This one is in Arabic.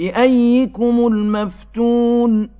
بأيكم الْمَفْتُونُ